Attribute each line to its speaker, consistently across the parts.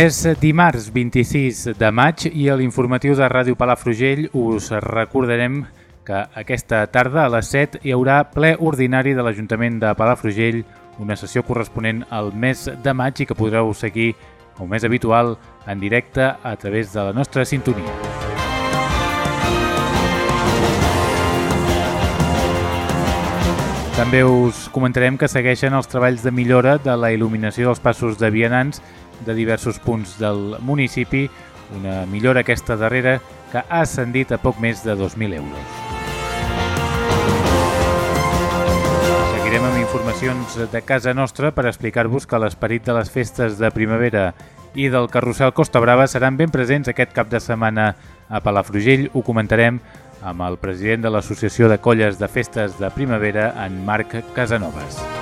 Speaker 1: És dimarts 26 de maig i a l'informatiu de Ràdio Palafrugell us recordarem que aquesta tarda a les 7 hi haurà ple ordinari de l'Ajuntament de Palafrugell, una sessió corresponent al mes de maig i que podreu seguir, com més habitual, en directe a través de la nostra sintonia. També us comentarem que segueixen els treballs de millora de la il·luminació dels passos de vianants de diversos punts del municipi, una millora aquesta darrera que ha ascendit a poc més de 2.000 euros. Seguirem amb informacions de casa nostra per explicar-vos que l'esperit de les festes de primavera i del carrusel Costa Brava seran ben presents aquest cap de setmana a Palafrugell. Ho comentarem amb el president de l'Associació de Colles de Festes de Primavera, en Marc Casanovas.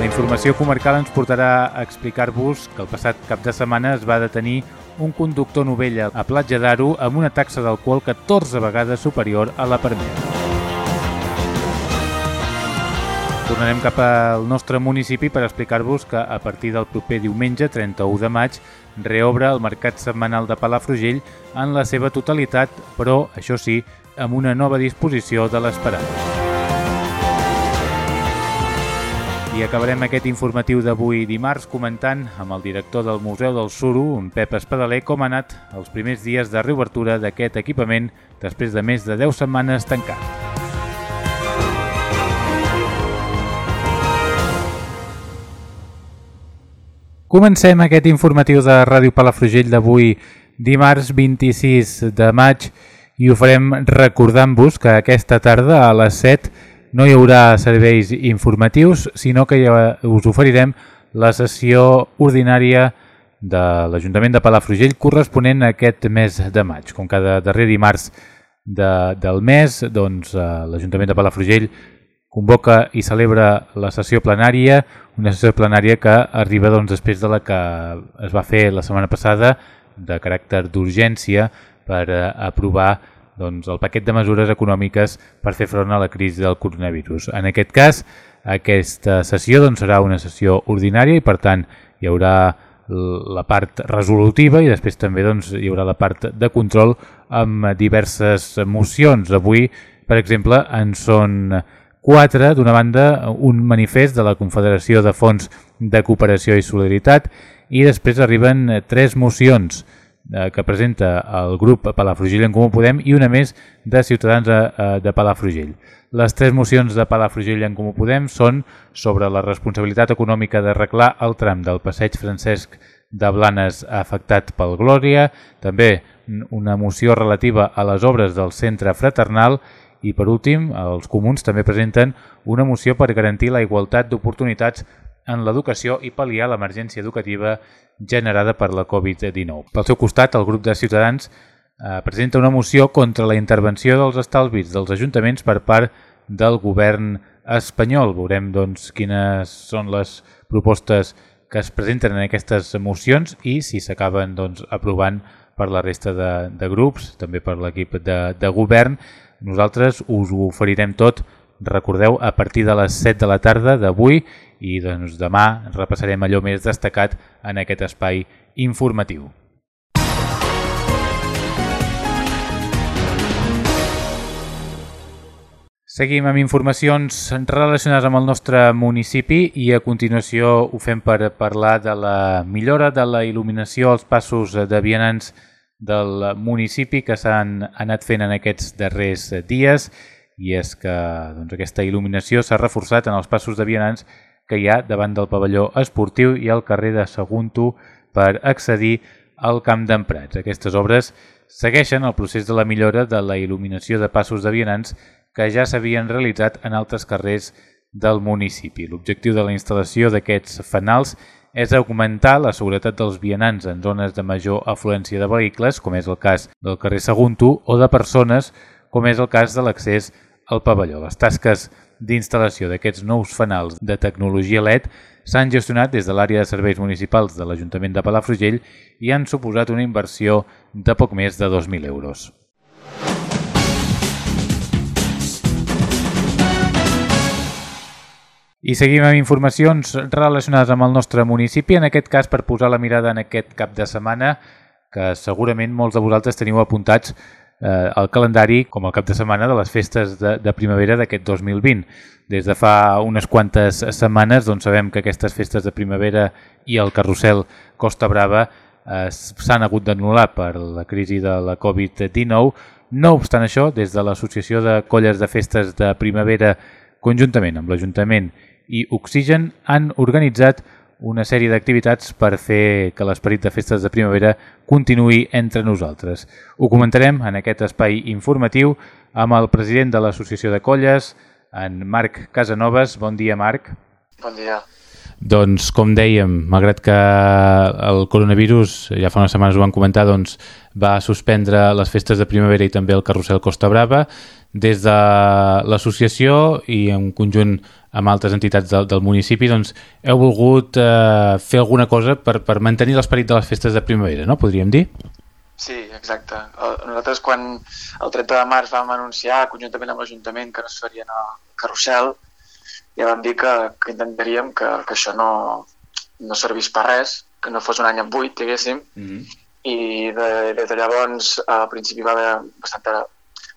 Speaker 1: La informació comarcal ens portarà a explicar-vos que el passat cap de setmana es va detenir un conductor novella a Platja d'Aro amb una taxa d'alcohol 14 vegades superior a la permesa. Tornarem cap al nostre municipi per explicar-vos que a partir del proper diumenge 31 de maig reobre el mercat setmanal de Palafrugell en la seva totalitat, però, això sí, amb una nova disposició de l'esperada. I acabarem aquest informatiu d'avui dimarts comentant amb el director del Museu del Suro, en Pep Espadaler, com ha anat els primers dies de reobertura d'aquest equipament després de més de 10 setmanes tancat. Comencem aquest informatiu de Ràdio Palafrugell d'avui dimarts 26 de maig i ho farem recordant-vos que aquesta tarda a les 7 no hi haurà serveis informatius, sinó que ja us oferirem la sessió ordinària de l'Ajuntament de Palafrugell corresponent a aquest mes de maig. Com cada darrer dimarts de, del mes, doncs, eh, l'Ajuntament de Palafrugell convoca i celebra la sessió plenària, una sessió plenària que arriba doncs, després de la que es va fer la setmana passada de caràcter d'urgència per eh, aprovar doncs, el paquet de mesures econòmiques per fer front a la crisi del coronavirus. En aquest cas, aquesta sessió doncs, serà una sessió ordinària i per tant hi haurà la part resolutiva i després també doncs, hi haurà la part de control amb diverses mocions. Avui, per exemple, en són Quatre, d'una banda, un manifest de la Confederació de Fons de Cooperació i Solidaritat i després arriben tres mocions eh, que presenta el grup Palafrugell en Comú Podem i una més de Ciutadans eh, eh, de Palafrugell. Les tres mocions de Palafrugell en Comú Podem són sobre la responsabilitat econòmica d'arreglar el tram del passeig Francesc de Blanes afectat pel Glòria, també una moció relativa a les obres del centre fraternal i per últim, els comuns també presenten una moció per garantir la igualtat d'oportunitats en l'educació i pal·liar l'emergència educativa generada per la Covid-19. Pel seu costat, el grup de Ciutadans eh, presenta una moció contra la intervenció dels estalvis dels ajuntaments per part del govern espanyol. Veurem doncs, quines són les propostes que es presenten en aquestes mocions i si s'acaben doncs, aprovant per la resta de, de grups, també per l'equip de, de govern, nosaltres us ho oferirem tot, recordeu, a partir de les 7 de la tarda d'avui i doncs, demà repassarem allò més destacat en aquest espai informatiu. Seguim amb informacions relacionades amb el nostre municipi i a continuació ho fem per parlar de la millora de la il·luminació als passos de vianants del municipi que s'han anat fent en aquests darrers dies i és que doncs, aquesta il·luminació s'ha reforçat en els passos de vianants que hi ha davant del pavelló esportiu i al carrer de Sagunto per accedir al camp d'emprats. Aquestes obres segueixen el procés de la millora de la il·luminació de passos de vianants que ja s'havien realitzat en altres carrers del municipi. L'objectiu de la instal·lació d'aquests fanals és augmentar la seguretat dels vianants en zones de major afluència de vehicles, com és el cas del carrer Sagunto, o de persones, com és el cas de l'accés al pavelló. Les tasques d'instal·lació d'aquests nous fanals de tecnologia LED s'han gestionat des de l'àrea de serveis municipals de l'Ajuntament de Palafrugell i han suposat una inversió de poc més de 2.000 euros. I seguim amb informacions relacionades amb el nostre municipi, en aquest cas per posar la mirada en aquest cap de setmana, que segurament molts de vosaltres teniu apuntats eh, al calendari com el cap de setmana de les festes de, de primavera d'aquest 2020. Des de fa unes quantes setmanes doncs sabem que aquestes festes de primavera i el carrusel Costa Brava eh, s'han hagut d'anul·lar per la crisi de la Covid-19. No obstant això, des de l'Associació de Colles de Festes de Primavera, conjuntament amb l'Ajuntament i Oxigen han organitzat una sèrie d'activitats per fer que l'esperit de festes de primavera continuï entre nosaltres. Ho comentarem en aquest espai informatiu amb el president de l'Associació de Colles, en Marc Casanovas. Bon dia, Marc.
Speaker 2: Bon dia.
Speaker 1: Doncs, com dèiem, malgrat que el coronavirus, ja fa unes setmanes ho van comentar, doncs, va suspendre les festes de primavera i també el carrusel Costa Brava, des de l'associació i en conjunt amb altres entitats del, del municipi, doncs heu volgut eh, fer alguna cosa per, per mantenir l'esperit de les festes de primavera, no? Podríem dir?
Speaker 2: Sí, exacte. Nosaltres quan el 30 de març vam anunciar conjuntament amb l'Ajuntament que no es farien el carrusel, ja vam dir que, que intentaríem que, que això no, no servís per res, que no fos un any en buit, diguéssim, mm -hmm. i de, des de llavors al principi va haver bastanta...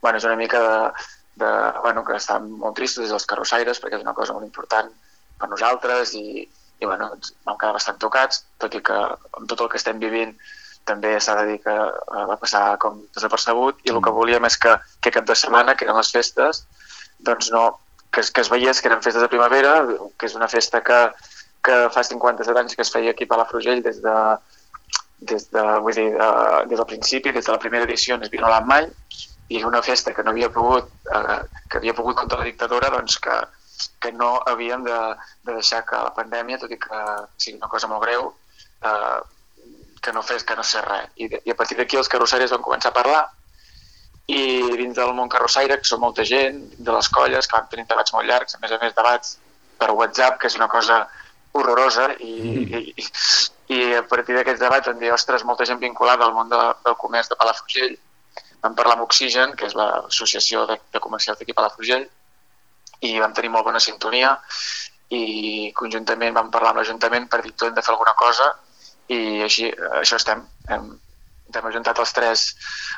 Speaker 2: Bueno, és una mica de, de, bueno, que estan molt tristos dels carrossaires perquè és una cosa molt important per nosaltres i, i bueno, vam quedar bastant tocats, tot i que amb tot el que estem vivint també s'ha de dir que eh, va passar com desapercebut i el que mm. volíem és que, que cap de setmana, que eren les festes, doncs no, que, que es veiés que eren festes de primavera, que és una festa que, que fa 57 anys que es feia aquí a Palafrugell des de, des de, vull dir, de, des del principi, des de la primera edició no es havia mai, i una festa que no havia pogut, eh, que havia pogut contra la dictadura, doncs que, que no havíem de, de deixar que la pandèmia, tot i que sigui una cosa molt greu, eh, que no fes que no sé res. I, I a partir d'aquí els carrossaires van començar a parlar i dins del món carrossaire, que són molta gent, de les colles, que van tenir debats molt llargs, a més a més debats per WhatsApp, que és una cosa horrorosa, i, mm. i, i a partir d'aquests debats vam dir, ostres, molta gent vinculada al món de, del comerç de Palafrugell, vam parlar amb Oxigen, que és l'associació de, de comercials d'aquí a Palafrugell, i vam tenir molt bona sintonia i conjuntament vam parlar amb l'Ajuntament per dir que hem de fer alguna cosa i així, això estem. Hem, hem ajuntat els tres,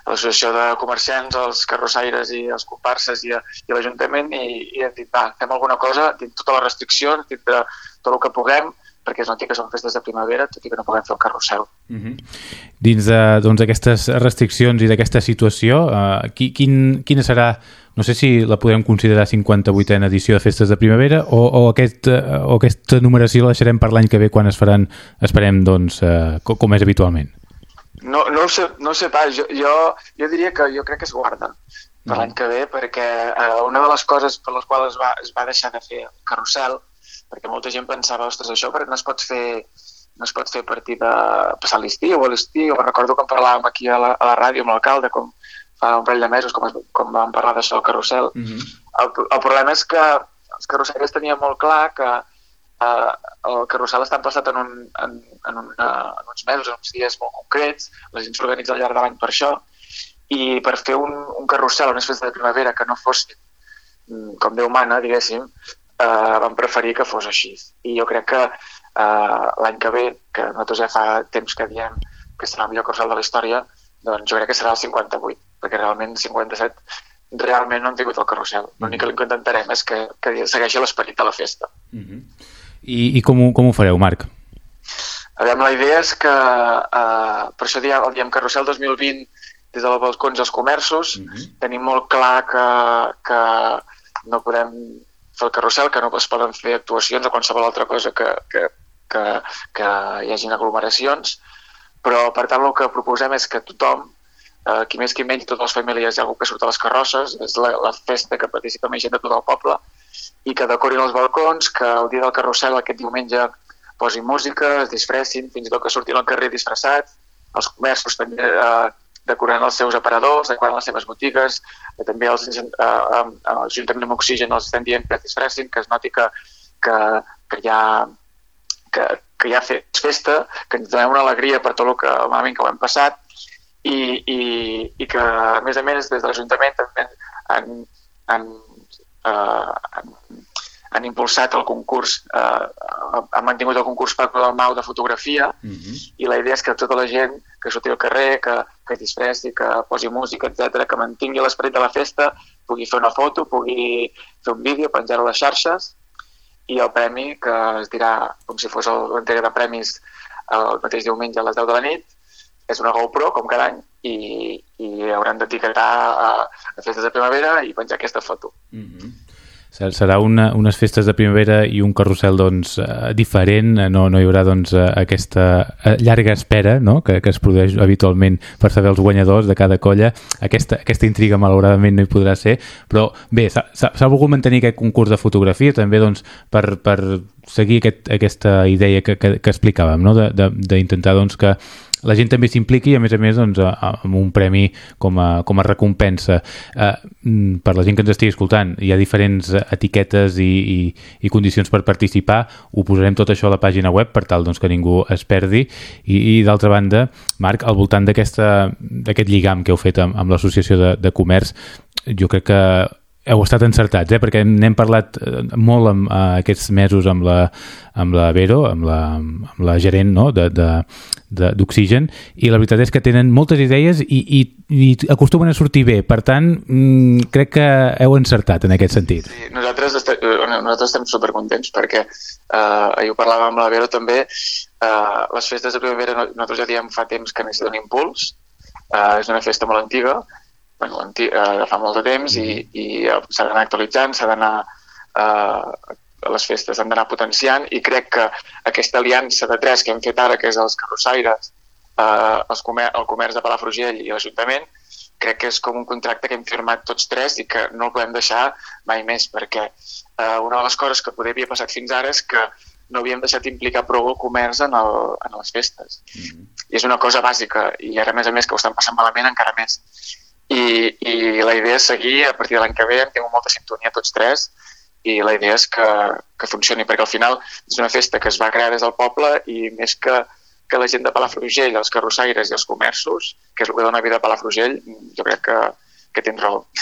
Speaker 2: l'associació de comerciants, els carrossaires i els comparses i, i l'Ajuntament i, i hem dit, va, fem alguna cosa, dins totes les restriccions, de tot el que puguem, perquè es noti que són festes de primavera, tot i que no puguem fer el carrusel. Uh
Speaker 1: mhm. -huh. Dins d'aquestes doncs, restriccions i d'aquesta situació, uh, qui, quin, quina serà, no sé si la podem considerar 58a edició de festes de primavera o, o, aquest, uh, o aquesta numeració la deixarem per l'any que ve quan es faran, esperem, doncs, uh, com, com és habitualment?
Speaker 2: No, no, ho sé, no ho sé pas, jo, jo, jo diria que jo crec que es guarda per l'any que ve, perquè uh, una de les coses per les quals es va, es va deixar de fer el carrusel perquè molta gent pensava, ostres, això no es pot fer no es pot fer a partir de passar l'estiu o l'estiu. Recordo que parlàvem aquí a la, a la ràdio amb l'alcalde, com fa un parell de mesos, com, es, com vam parlar d'això al carrusel. Mm -hmm. el, el problema és que els carrusels tenien molt clar que eh, el carrusel està emplaçat en, un, en, en, una, en uns mesos, en uns dies molt concrets, la gent s'organitza al llarg de l'any per això, i per fer un, un carrusel, una festa de primavera que no fos mm, com Déu mana, diguéssim, eh, vam preferir que fos així. I jo crec que eh, l'any que ve, que nosaltres ja fa temps que diem que serà el millor corçal de la història, doncs jo crec que serà el 58, perquè realment 57 realment no han tingut el carrusel. L'únic que intentarem és que, que segueixi l'esperit de la festa. Uh
Speaker 1: -huh. I, I com, ho, com ho fareu, Marc?
Speaker 2: Aviam, la idea és que, eh, per això diem, diem Carrusel 2020 des dels balcons als comerços, uh -huh. tenim molt clar que, que no podem fer el carrusel, que no es poden fer actuacions o qualsevol altra cosa que, que, que, que hi hagin aglomeracions, però per tant el que proposem és que tothom eh, qui més qui menys, totes les famílies hi ha algú que surt a les carrosses, és la, la festa que participa més gent de tot el poble, i que decorin els balcons, que el dia del carrusel aquest diumenge posin música, es disfressin, fins i tot que surtin al carrer disfressats, els comerços també eh, decorant els seus aparadors, decorant les seves botigues, que també els, eh, eh, l'Ajuntament amb Oxigen els estem dient que es disfressin, que es noti que, que, que hi ha que, que hi ha festa, que ens donem una alegria per tot el que malament que ho hem passat i, i, i que, a més a més, des de l'Ajuntament també han, han, eh, han han impulsat el concurs, eh, han mantingut el concurs per del Mau de fotografia uh mhm. -huh. i la idea és que tota la gent que surti al carrer, que, que disfressi, que posi música, etc, que mantingui l'esperit de la festa, pugui fer una foto, pugui fer un vídeo, penjar-ho a les xarxes i el premi, que es dirà com si fos l'entrega de premis el mateix diumenge a les 10 de la nit, és una GoPro, com cada any, i, i hauran d'etiquetar a, a festes de primavera i penjar aquesta foto. Uh mhm.
Speaker 1: Serà una, unes festes de primavera i un carrusel doncs, eh, diferent, no, no hi haurà doncs, eh, aquesta eh, llarga espera no? que, que es produeix habitualment per saber els guanyadors de cada colla. Aquesta, aquesta intriga malauradament no hi podrà ser, però bé, s'ha volgut mantenir aquest concurs de fotografia també doncs, per, per seguir aquest, aquesta idea que, que, que explicàvem, no? d'intentar doncs, que la gent també s'impliqui i a més a més doncs, amb un premi com a, com a recompensa. Eh, mm, per la gent que ens estigui escoltant, hi ha diferents etiquetes i, i, i condicions per participar. Ho posarem tot això a la pàgina web per tal doncs, que ningú es perdi. I, i d'altra banda, Marc, al voltant d'aquest lligam que heu fet amb, amb l'Associació de, de Comerç, jo crec que heu estat encertats, eh? perquè n'hem parlat eh, molt amb, uh, aquests mesos amb la, amb la Vero, amb la, amb la gerent no? d'Oxigen, i la veritat és que tenen moltes idees i, i, i acostumen a sortir bé. Per tant, mm, crec que heu encertat en aquest sentit.
Speaker 2: Sí, nosaltres, estem, eh, nosaltres estem supercontents perquè eh, ahir ho parlàvem amb la Vero també, eh, les festes de primavera nosaltres ja diem fa temps que necessiten impuls, eh, és una festa molt antiga, bueno, antic, eh, de fa molt de temps i, mm-hmm. i eh, s'ha d'anar actualitzant, s'ha d'anar eh, les festes han d'anar potenciant i crec que aquesta aliança de tres que hem fet ara, que és els carrossaires, eh, els comer el comerç de Palafrugell i l'Ajuntament, crec que és com un contracte que hem firmat tots tres i que no el podem deixar mai més, perquè eh, una de les coses que poder havia passat fins ara és que no havíem deixat implicar prou el comerç en, el, en les festes. Mm -hmm. I és una cosa bàsica, i ara, a més a més, que ho estan passant malament encara més i, i la idea és seguir a partir de l'any que ve, hem tingut molta sintonia tots tres i la idea és que, que funcioni perquè al final és una festa que es va crear des del poble i més que, que la gent de Palafrugell, els carrossaires i els comerços, que és el que dona vida a Palafrugell, jo crec que, que tens raó.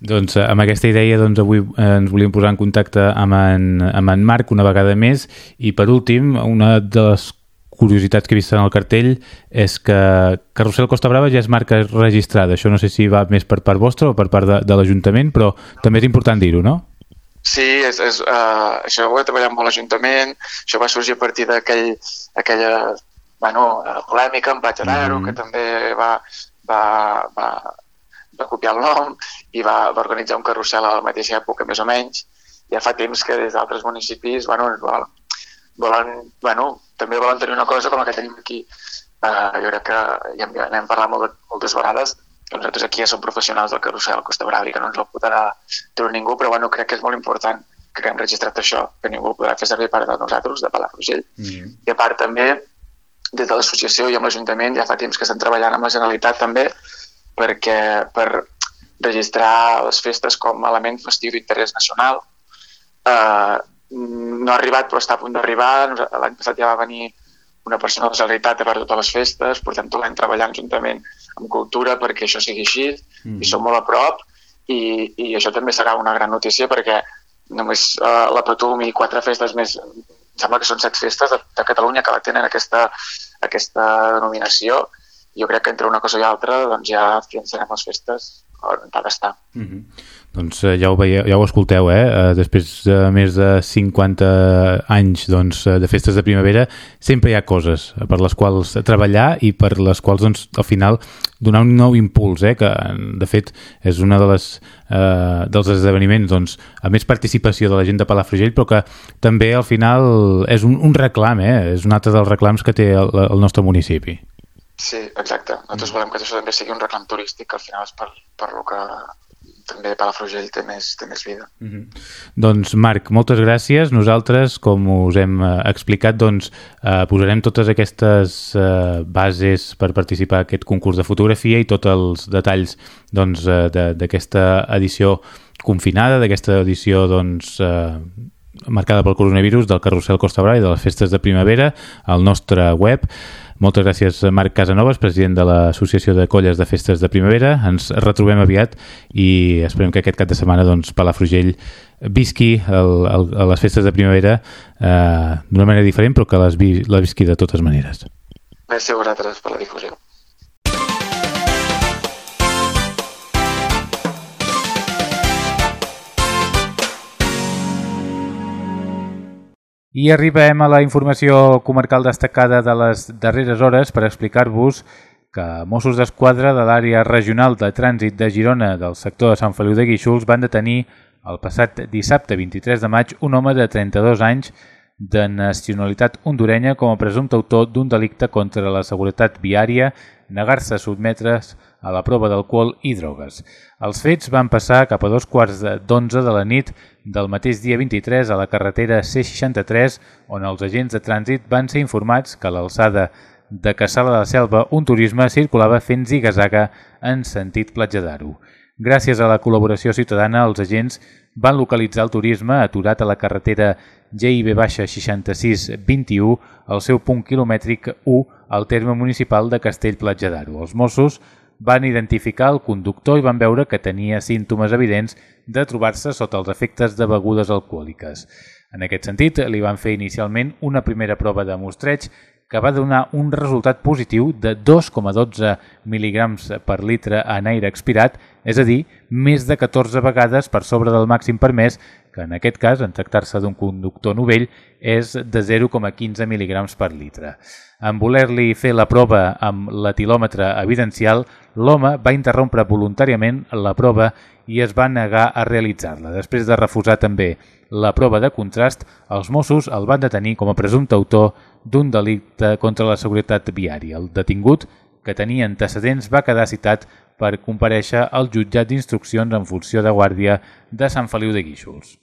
Speaker 1: Doncs eh, amb aquesta idea doncs, avui eh, ens volíem posar en contacte amb en, amb en Marc una vegada més i per últim una de les curiositats que he vist en el cartell és que Carrusel Costa Brava ja és marca registrada. Això no sé si va més per part vostra o per part de, de l'Ajuntament, però també és important dir-ho, no?
Speaker 2: Sí, és, és, uh, això ho he treballat molt l'Ajuntament, això va sorgir a partir d'aquell aquella bueno, uh, polèmica amb Platjanaro, mm. que també va, va, va, va copiar el nom i va, va organitzar un carrusel a la mateixa època, més o menys. Ja fa temps que des d'altres municipis bueno, volen, bueno, també volen tenir una cosa com la que tenim aquí. Uh, jo crec que ja n'hem parlat molt, moltes vegades, que nosaltres aquí ja som professionals del carrusel Costa Brava i que no ens el podrà treure ningú, però bueno, crec que és molt important que hem registrat això, que ningú podrà fer servir part de nosaltres, de Palafrugell. Mm -hmm. I a part també, des de l'associació i amb l'Ajuntament ja fa temps que estan treballant amb la Generalitat també perquè per registrar les festes com a element festiu d'interès nacional. Eh, no ha arribat però està a punt d'arribar. L'any passat ja va venir una persona de la Generalitat veure totes les festes, portem tot l'any treballant juntament amb cultura perquè això sigui així mm. i som molt a prop i, i això també serà una gran notícia perquè només uh, la Patum i quatre festes més, em sembla que són set festes de, de Catalunya que la tenen aquesta, aquesta denominació. Jo crec que entre una cosa i altra doncs ja finançarem les festes on ha d'estar. Mm -hmm.
Speaker 1: Doncs eh, ja ho, veieu, ja ho escolteu, eh? eh? Després de més de 50 anys doncs, eh, de festes de primavera, sempre hi ha coses per les quals treballar i per les quals, doncs, al final, donar un nou impuls, eh? que de fet és una de les, eh, dels esdeveniments doncs, a més participació de la gent de Palafrugell, però que també al final és un, un reclam, eh? és un altre dels reclams que té el, el nostre municipi.
Speaker 2: Sí, exacte. Nosaltres volem que això també sigui un reclam turístic, que al final és per, per lo que també Palafrugell té més, té més vida. Mm -hmm.
Speaker 1: Doncs Marc, moltes gràcies. Nosaltres, com us hem eh, explicat, doncs, eh, posarem totes aquestes eh, bases per participar en aquest concurs de fotografia i tots els detalls doncs, eh, d'aquesta edició confinada, d'aquesta edició doncs, eh, marcada pel coronavirus del carrusel Costa Brava i de les festes de primavera al nostre web moltes gràcies, Marc Casanovas, president de l'Associació de Colles de Festes de Primavera. Ens retrobem aviat i esperem que aquest cap de setmana doncs, Palafrugell visqui el, el, les festes de primavera eh, d'una manera diferent, però que les vi, la visqui de totes maneres.
Speaker 2: Gràcies a vosaltres per la difusió.
Speaker 1: I arribem a la informació comarcal destacada de les darreres hores per explicar-vos que Mossos d'Esquadra de l'àrea regional de trànsit de Girona del sector de Sant Feliu de Guíxols van detenir el passat dissabte 23 de maig un home de 32 anys de nacionalitat hondurenya com a presumpte autor d'un delicte contra la seguretat viària, negar-se a sotmetre's la prova d'alcohol i drogues. Els fets van passar cap a dos quarts d'onze de la nit del mateix dia 23 a la carretera C63, on els agents de trànsit van ser informats que a l'alçada de Caçala de la Selva un turisme circulava fent zigazaga en sentit platja d'Aro. Gràcies a la col·laboració ciutadana, els agents van localitzar el turisme aturat a la carretera GIB-6621 al seu punt quilomètric 1 al terme municipal de Castell-Platja d'Aro. Els Mossos van identificar el conductor i van veure que tenia símptomes evidents de trobar-se sota els efectes de begudes alcohòliques. En aquest sentit, li van fer inicialment una primera prova de mostreig que va donar un resultat positiu de 2,12 mg per litre en aire expirat, és a dir, més de 14 vegades per sobre del màxim permès, que en aquest cas, en tractar-se d'un conductor novell, és de 0,15 mg per litre. En voler-li fer la prova amb l'etilòmetre evidencial, l'home va interrompre voluntàriament la prova i es va negar a realitzar-la. Després de refusar també la prova de contrast, els Mossos el van detenir com a presumpte autor d'un delicte contra la seguretat viària. El detingut, que tenia antecedents, va quedar citat per compareixer al jutjat d'instruccions en funció de guàrdia de Sant Feliu de Guíxols.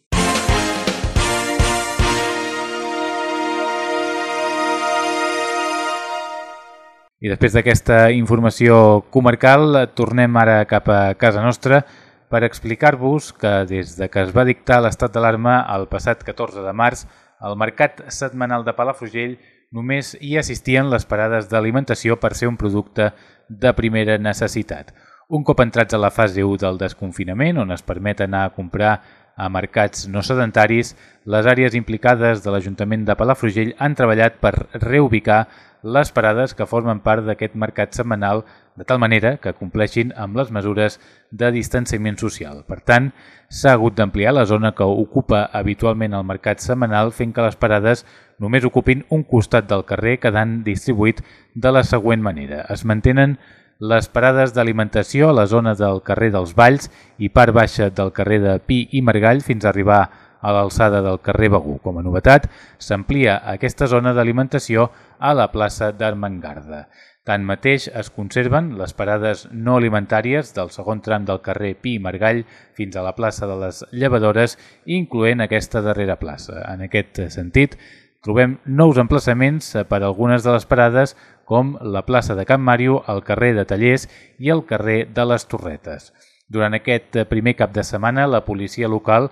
Speaker 1: I després d'aquesta informació comarcal, tornem ara cap a casa nostra per explicar-vos que des de que es va dictar l'estat d'alarma el passat 14 de març, al mercat setmanal de Palafrugell només hi assistien les parades d'alimentació per ser un producte de primera necessitat. Un cop entrats a la fase 1 del desconfinament, on es permet anar a comprar a mercats no sedentaris, les àrees implicades de l'Ajuntament de Palafrugell han treballat per reubicar les parades que formen part d'aquest mercat setmanal de tal manera que compleixin amb les mesures de distanciament social. Per tant, s'ha hagut d'ampliar la zona que ocupa habitualment el mercat setmanal fent que les parades només ocupin un costat del carrer quedant distribuït de la següent manera. Es mantenen les parades d'alimentació a la zona del carrer dels Valls i part baixa del carrer de Pi i Margall fins a arribar a l'alçada del carrer Begú. Com a novetat, s'amplia aquesta zona d'alimentació a la plaça d'Armengarda. Tanmateix, es conserven les parades no alimentàries del segon tram del carrer Pi i Margall fins a la plaça de les Llevadores, incloent aquesta darrera plaça. En aquest sentit, trobem nous emplaçaments per a algunes de les parades com la plaça de Can Màrio, el carrer de Tallers i el carrer de les Torretes. Durant aquest primer cap de setmana, la policia local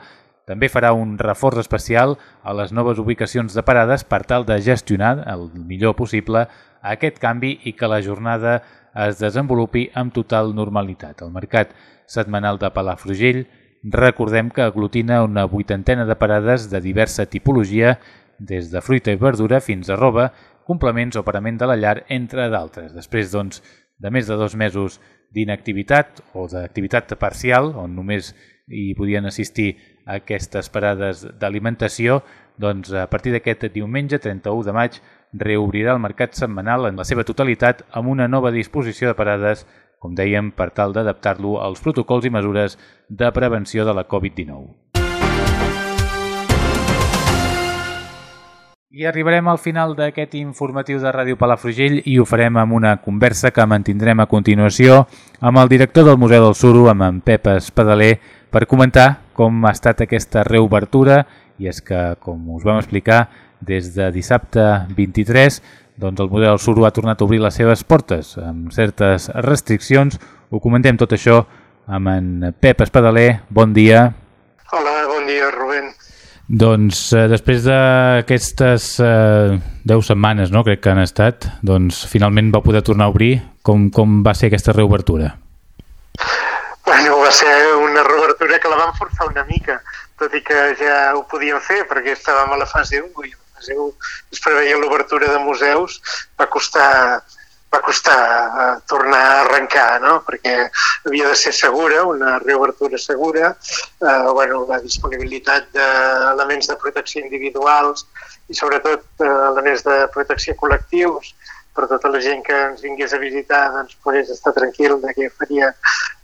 Speaker 1: també farà un reforç especial a les noves ubicacions de parades per tal de gestionar el millor possible aquest canvi i que la jornada es desenvolupi amb total normalitat. El mercat setmanal de Palafrugell recordem que aglutina una vuitantena de parades de diversa tipologia, des de fruita i verdura fins a roba, complements o parament de la llar, entre d'altres. Després, doncs, de més de dos mesos d'inactivitat o d'activitat parcial, on només hi podien assistir aquestes parades d'alimentació, doncs a partir d'aquest diumenge 31 de maig reobrirà el mercat setmanal en la seva totalitat amb una nova disposició de parades, com dèiem, per tal d'adaptar-lo als protocols i mesures de prevenció de la Covid-19. I arribarem al final d'aquest informatiu de Ràdio Palafrugell i ho farem amb una conversa que mantindrem a continuació amb el director del Museu del Suro, amb en Pep Espadaler, per comentar com ha estat aquesta reobertura i és que, com us vam explicar, des de dissabte 23 doncs el Museu del Suro ha tornat a obrir les seves portes amb certes restriccions. Ho comentem tot això amb en Pep Espadaler. Bon dia.
Speaker 3: Hola, bon dia, Rubén.
Speaker 1: Doncs eh, després d'aquestes eh, 10 setmanes, no, crec que han estat, doncs finalment va poder tornar a obrir. Com, com va ser aquesta reobertura?
Speaker 3: Bueno, va ser una reobertura que la vam forçar una mica, tot i que ja ho podíem fer perquè estàvem a la fase 1 i la fase 1 es preveia l'obertura de museus, va costar va costar eh, tornar a arrencar, no? perquè havia de ser segura, una reobertura segura, eh, bueno, la disponibilitat d'elements de protecció individuals i sobretot eh, elements de protecció col·lectius per tota la gent que ens vingués a visitar doncs pogués estar tranquil de que faria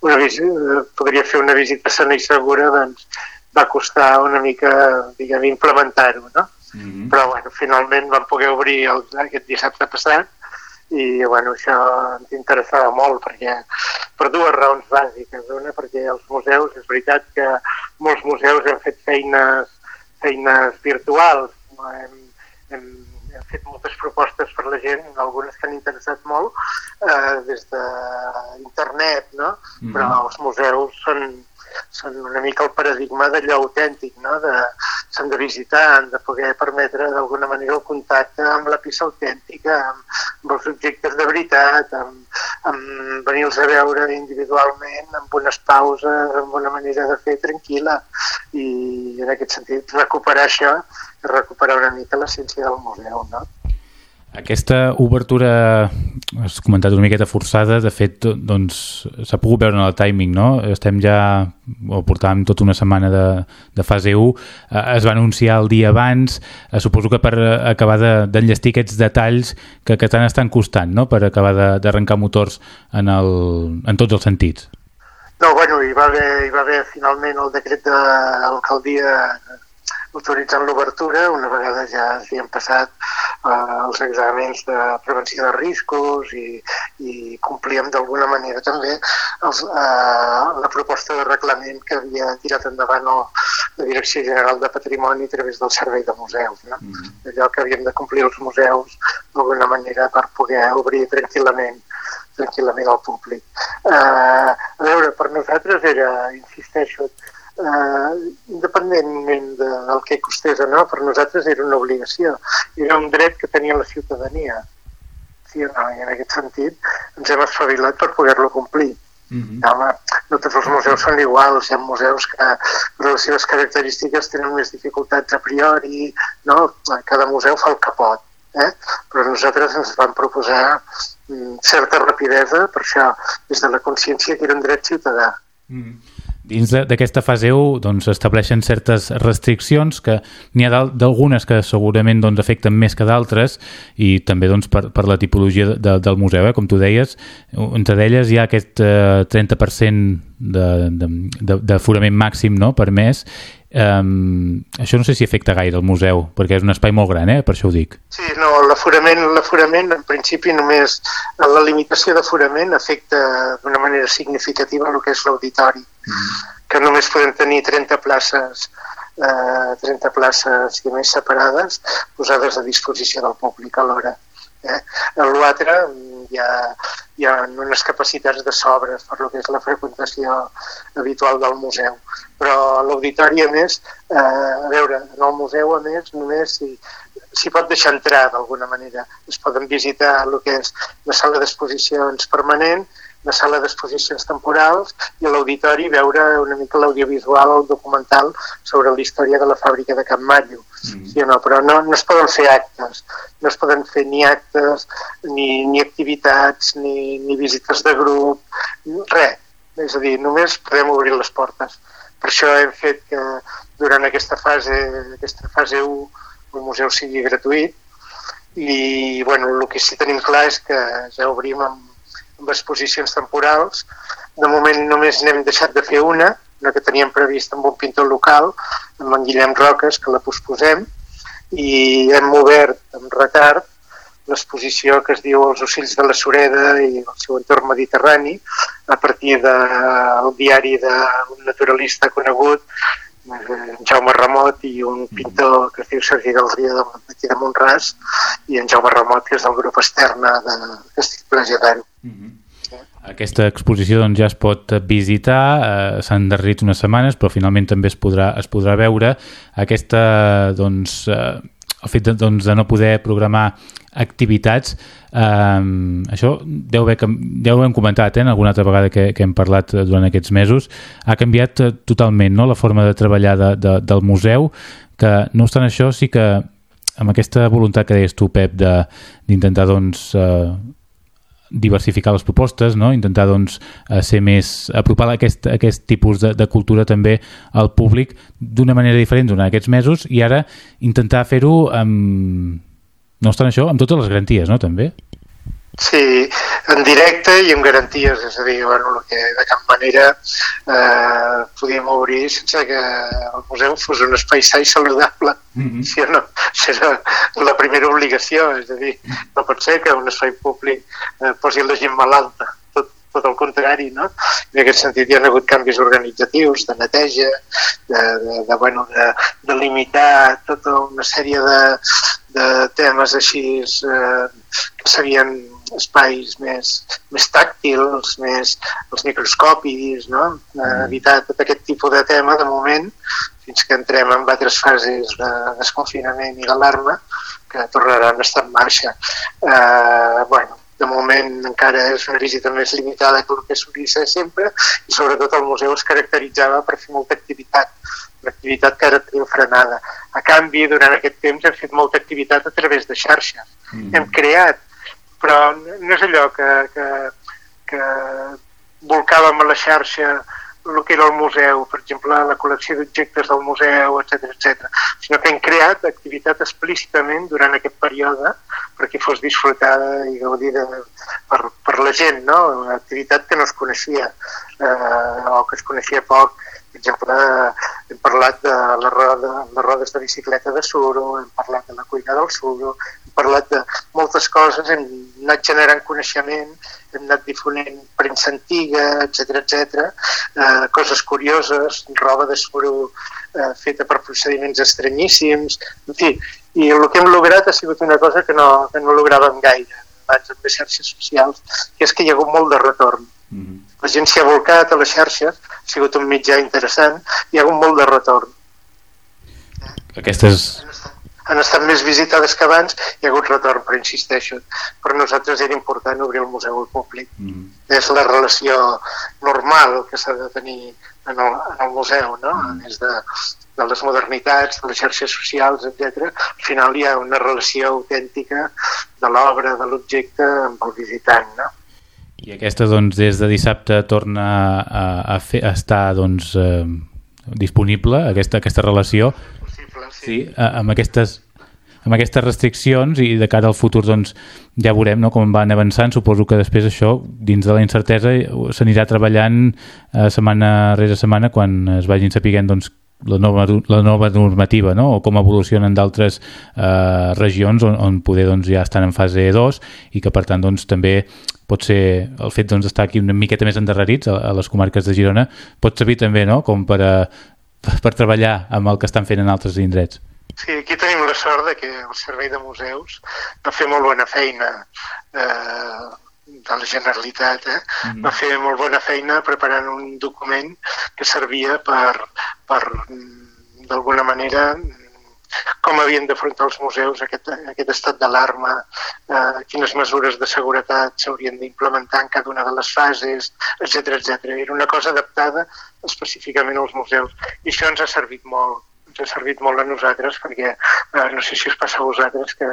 Speaker 3: una visita, eh, podria fer una visita sana i segura, doncs va costar una mica, diguem, implementar-ho, no? Mm -hmm. Però, bueno, finalment vam poder obrir el, aquest dissabte passat i bueno, això ens interessava molt perquè per dues raons bàsiques. Una, perquè els museus, és veritat que molts museus hem fet feines, feines virtuals, hem, hem, hem fet moltes propostes per la gent, algunes que han interessat molt, eh, des d'internet, no? Mm -hmm. però els museus són, són una mica el paradigma d'allò autèntic, no? de, s'han de visitar, han de poder permetre d'alguna manera el contacte amb la peça autèntica, amb, amb els objectes de veritat, amb, amb venir-los a veure individualment, amb unes pauses, amb una manera de fer tranquil·la i en aquest sentit recuperar això, recuperar una mica l'essència del museu. No?
Speaker 1: Aquesta obertura, has comentat una miqueta forçada, de fet, doncs, s'ha pogut veure en el timing, no? Estem ja, o portàvem tota una setmana de, de fase 1, eh, es va anunciar el dia abans, eh, suposo que per acabar d'enllestir de, aquests detalls que, que tant estan costant, no?, per acabar d'arrencar motors en, el, en tots els sentits.
Speaker 3: No, bueno, hi va haver, hi va haver finalment el decret de l'alcaldia autoritzant l'obertura una vegada ja s'hi han passat eh, els exàmens de prevenció de riscos i, i complíem d'alguna manera també els, eh, la proposta de reglament que havia tirat endavant el, la Direcció General de Patrimoni a través del Servei de Museus. No? Mm -hmm. Allò que havíem de complir els museus d'alguna manera per poder obrir tranquil·lament tranquil·lament al públic. Eh, a veure, per nosaltres era, insisteixo, eh, independentment de, del que costés o no, per nosaltres era una obligació. Era un dret que tenia la ciutadania. Sí no? I en aquest sentit ens hem espavilat per poder-lo complir. Mm -hmm. Home, no tots els museus són iguals, hi ha museus que per les seves característiques tenen més dificultats a priori, no? cada museu fa el que pot, eh? però nosaltres ens vam proposar mm, certa rapidesa, per això, des de la consciència que era un dret ciutadà. Mm -hmm.
Speaker 1: Dins d'aquesta fase 1 doncs, estableixen certes restriccions que n'hi ha d'algunes que segurament doncs, afecten més que d'altres i també doncs, per, per la tipologia de, del museu, eh? com tu deies, entre d'elles hi ha aquest eh, 30% d'aforament màxim no? per mes Um, això no sé si afecta gaire el museu, perquè és un espai molt gran, eh? per això ho dic.
Speaker 3: Sí, no, l'aforament, en principi només la limitació d'aforament afecta d'una manera significativa el que és l'auditori, mm. que només podem tenir 30 places eh, 30 places i més separades posades a disposició del públic alhora. Eh? L'altre hi ha, hi ha unes capacitats de sobres per lo que és la freqüentació habitual del museu. Però l'auditori, a més, eh, a veure, en el museu, a més, només s'hi si pot deixar entrar d'alguna manera. Es poden visitar el que és la sala d'exposicions permanent, la sala d'exposicions temporals i a l'auditori veure una mica l'audiovisual, el documental sobre la història de la fàbrica de Can Mario. Mm. Sí o no? Però no, no es poden fer actes, no es poden fer ni actes, ni, ni activitats, ni, ni visites de grup, res. És a dir, només podem obrir les portes. Per això hem fet que durant aquesta fase, aquesta fase 1 el museu sigui gratuït i bueno, el que sí tenim clar és que ja obrim amb exposicions temporals. De moment només n'hem deixat de fer una, una que teníem previst amb un pintor local, amb en Guillem Roques, que la posposem, i hem obert amb retard l'exposició que es diu Els ocells de la Sureda i el seu entorn mediterrani a partir del diari d'un naturalista conegut eh, Jaume Ramot i un pintor que es diu Sergi del Rio d'aquí de Montràs i en Jaume Ramot que és del grup externa de Castell d'Aro. Mm -hmm.
Speaker 1: Aquesta exposició doncs, ja es pot visitar, eh, s'han darrit unes setmanes, però finalment també es podrà, es podrà veure. Aquesta, doncs, eh, el fet de, doncs, de no poder programar activitats um, això deu haver, ja ho hem comentat eh, en alguna altra vegada que, que hem parlat durant aquests mesos ha canviat eh, totalment no, la forma de treballar de, de, del museu que no obstant això sí que amb aquesta voluntat que deies tu Pep d'intentar doncs uh, diversificar les propostes, no? intentar doncs, ser més, apropar aquest, aquest tipus de, de cultura també al públic d'una manera diferent durant aquests mesos i ara intentar fer-ho amb no obstant això, amb totes les garanties, no, també?
Speaker 3: Sí, en directe i amb garanties, és a dir, bueno, que de cap manera eh, podíem obrir sense que el museu fos un espai sa i saludable. Mm -hmm. sí o no? Això és la primera obligació, és a dir, no pot ser que un espai públic eh, posi la gent malalta tot el contrari, no? En aquest sentit hi ha hagut canvis organitzatius, de neteja, de, de, de, bueno, de, de limitar tota una sèrie de, de temes així eh, que serien espais més, més tàctils, més els microscopis, no? Mm. evitar tot aquest tipus de tema de moment fins que entrem en altres fases de desconfinament i d'alarma que tornaran a estar en marxa. Eh, bueno, de moment encara és una visita més limitada que el que solia ser sempre i sobretot el museu es caracteritzava per fer molta activitat, una activitat que ara tenim frenada. A canvi, durant aquest temps hem fet molta activitat a través de xarxes. Mm. Hem creat, però no és allò que, que, que volcàvem a la xarxa el que era el museu, per exemple, la col·lecció d'objectes del museu, etc etc. sinó que hem creat activitat explícitament durant aquest període perquè fos disfrutada i gaudida per, per la gent, no? una activitat que no es coneixia eh, o que es coneixia poc. Per exemple, hem parlat de les rodes de bicicleta de suro, hem parlat de la cuina del suro, parlat de moltes coses, hem anat generant coneixement, hem anat difonent premsa antiga, etc etc, eh, coses curioses, roba de suro eh, feta per procediments estranyíssims, en fi, i el que hem lograt ha sigut una cosa que no, que no logràvem gaire abans amb les xarxes socials, que és que hi ha hagut molt de retorn. Mm -hmm. La gent s'hi ha volcat a les xarxes, ha sigut un mitjà interessant, hi ha hagut molt de retorn.
Speaker 1: Aquestes
Speaker 3: han estat més visitades que abans, hi ha hagut retorn, però insisteixo, per nosaltres era important obrir el museu al públic. Mm. És la relació normal que s'ha de tenir en el, en el museu, no? Mm. més de, de les modernitats, de les xarxes socials, etc. Al final hi ha una relació autèntica de l'obra, de l'objecte amb el visitant. No?
Speaker 1: I aquesta, doncs, des de dissabte torna a, a, fer, a estar doncs, eh, disponible, aquesta, aquesta relació sí, amb aquestes amb aquestes restriccions i de cara al futur doncs, ja veurem no, com van avançant. Suposo que després això, dins de la incertesa, s'anirà treballant eh, setmana rere setmana quan es vagin sapiguent doncs, la nova, la nova normativa no? o com evolucionen d'altres eh, regions on, on poder doncs, ja estan en fase 2 i que per tant doncs, també pot ser el fet doncs, d'estar aquí una miqueta més endarrerits a, a les comarques de Girona pot servir també no? com per, a, per treballar amb el que estan fent en altres indrets.
Speaker 3: Sí, aquí tenim la sort de que el Servei de Museus va fer molt bona feina eh, de la Generalitat, eh? Mm -hmm. va fer molt bona feina preparant un document que servia per, per d'alguna manera com havien d'afrontar els museus aquest, aquest estat d'alarma, eh, quines mesures de seguretat s'haurien d'implementar en cada una de les fases, etc etc. Era una cosa adaptada específicament als museus i això ens ha servit molt ens ha servit molt a nosaltres perquè eh, no sé si us passa a vosaltres que,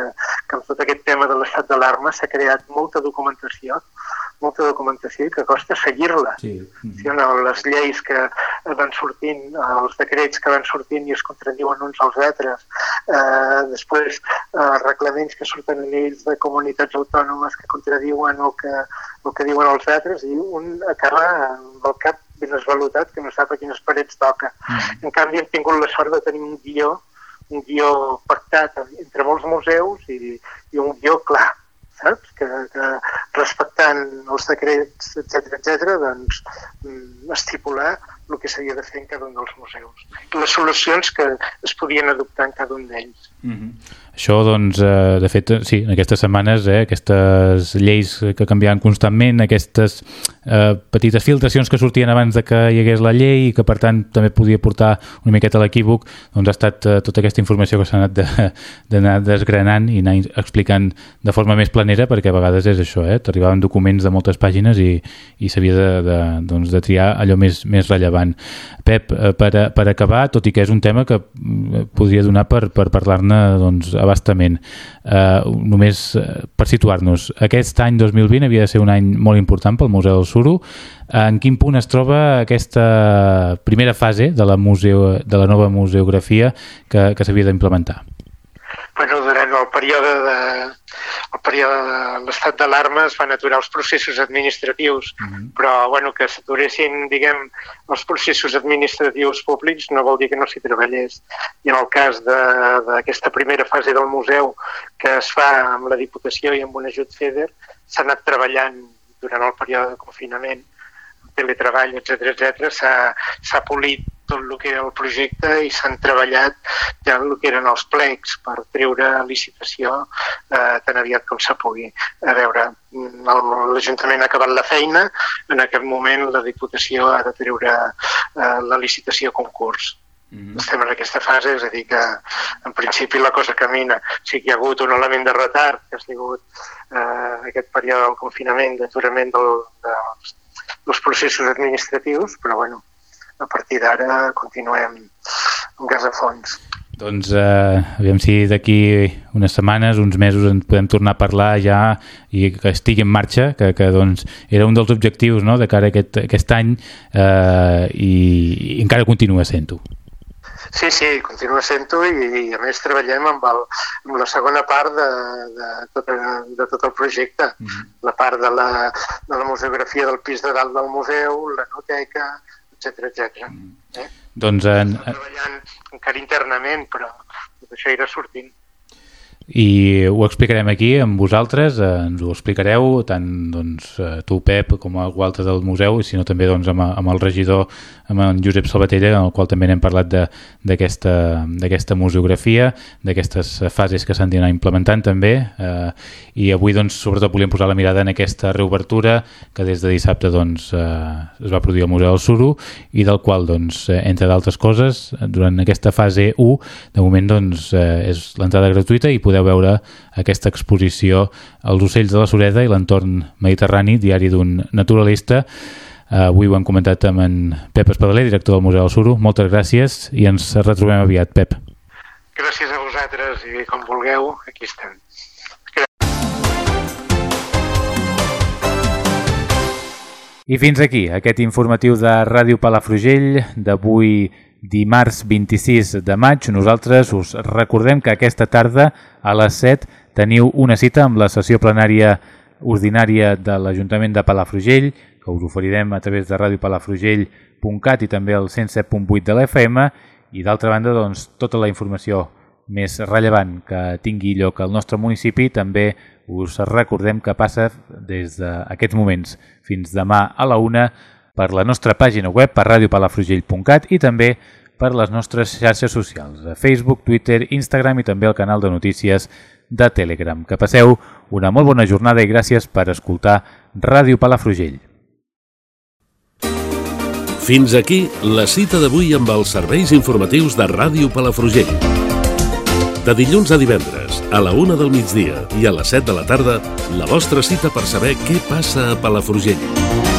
Speaker 3: que amb tot aquest tema de l'estat d'alarma s'ha creat molta documentació molta documentació i que costa seguir-la. Sí. Mm -hmm. no, les lleis que van sortint, els decrets que van sortint i es contradiuen uns als altres, eh, després eh, reglaments que surten a nivells de comunitats autònomes que contradiuen el que, el que diuen els altres i un acaba amb el cap ben esvalutat que no sap a quines parets toca. Mm -hmm. En canvi, hem tingut la sort de tenir un guió un guió pactat entre molts museus i, i un guió clar, saps? Que, que respectant els decrets, etc etc, doncs mm, estipular el que s'havia de fer en cada un dels museus. Les solucions que es podien adoptar en cada un d'ells.
Speaker 1: Mm -hmm. Això, doncs, eh, de fet, sí, en aquestes setmanes, eh, aquestes lleis que canviaven constantment, aquestes eh, petites filtracions que sortien abans de que hi hagués la llei i que, per tant, també podia portar una miqueta a l'equívoc, doncs ha estat eh, tota aquesta informació que s'ha anat d'anar de, desgranant i anar explicant de forma més planera, perquè a vegades és això, eh, t'arribaven documents de moltes pàgines i, i s'havia de, de, doncs, de triar allò més, més rellevant. Pep, eh, per, per acabar, tot i que és un tema que mm, podria donar per, per parlar-ne doncs, a abastament. Eh, només eh, per situar-nos, aquest any 2020 havia de ser un any molt important pel Museu del Suro. En quin punt es troba aquesta primera fase de la, museo, de la nova museografia que, que s'havia d'implementar?
Speaker 3: Bueno, durant el període de, el període de l'estat d'alarma es van aturar els processos administratius, mm -hmm. però bueno, que s'aturessin, diguem, els processos administratius públics no vol dir que no s'hi treballés. I en el cas d'aquesta primera fase del museu que es fa amb la Diputació i amb un ajut FEDER, s'ha anat treballant durant el període de confinament, teletreball, etc etc, s'ha polit tot el que era el projecte i s'han treballat ja el que eren els plecs per treure licitació eh, tan aviat com se pugui. A veure, l'Ajuntament ha acabat la feina, en aquest moment la Diputació ha de treure eh, la licitació concurs. Mm -hmm. Estem en aquesta fase, és a dir que en principi la cosa camina. Sí que hi ha hagut un element de retard, que ha sigut eh, aquest període del confinament, d'aturament del, de, dels processos administratius, però bueno, a partir d'ara continuem amb gas a fons.
Speaker 1: Doncs eh, aviam si d'aquí unes setmanes, uns mesos en podem tornar a parlar ja i que estigui en marxa, que, que doncs, era un dels objectius no?, de cara a aquest, aquest any eh, i, i encara continua sent-ho.
Speaker 3: Sí, sí, continua sent-ho i, i a més treballem amb, el, amb la segona part de, de, tot, de tot el projecte, mm -hmm. la part de la, de la museografia del pis de dalt del museu, la noteca, etc etc. Mm. Eh?
Speaker 1: Doncs en...
Speaker 3: Treballant encara internament, però això irà sortint
Speaker 1: i ho explicarem aquí amb vosaltres, eh, ens ho explicareu tant doncs, eh, tu Pep com algú altre del museu i si no també doncs, amb, amb el regidor amb en Josep Salvatella en el qual també n'hem parlat d'aquesta museografia d'aquestes fases que s'han d'anar implementant també eh, i avui doncs sobretot volíem posar la mirada en aquesta reobertura que des de dissabte doncs, eh, es va produir al Museu del Suro i del qual doncs, eh, entre d'altres coses durant aquesta fase 1 de moment doncs, eh, és l'entrada gratuïta i podeu podeu veure aquesta exposició Els ocells de la Sureda i l'entorn mediterrani, diari d'un naturalista. Avui ho hem comentat amb en Pep Espadaler, director del Museu del Suro. Moltes gràcies i ens retrobem aviat, Pep.
Speaker 3: Gràcies a vosaltres i com vulgueu, aquí estem.
Speaker 1: I fins aquí aquest informatiu de Ràdio Palafrugell d'avui dimarts 26 de maig. Nosaltres us recordem que aquesta tarda a les 7 teniu una cita amb la sessió plenària ordinària de l'Ajuntament de Palafrugell, que us oferirem a través de radiopalafrugell.cat i també el 107.8 de l'FM i d'altra banda doncs, tota la informació més rellevant que tingui lloc al nostre municipi també us recordem que passa des d'aquests moments fins demà a la una per la nostra pàgina web per radiopalafrugell.cat i també per les nostres xarxes socials, a Facebook, Twitter, Instagram i també el canal de notícies de Telegram. Que passeu una molt bona jornada i gràcies per escoltar Ràdio Palafrugell.
Speaker 4: Fins aquí la cita d'avui amb els serveis informatius de Ràdio Palafrugell. De dilluns a divendres, a la una del migdia i a les 7 de la tarda, la vostra cita per saber què passa a Palafrugell.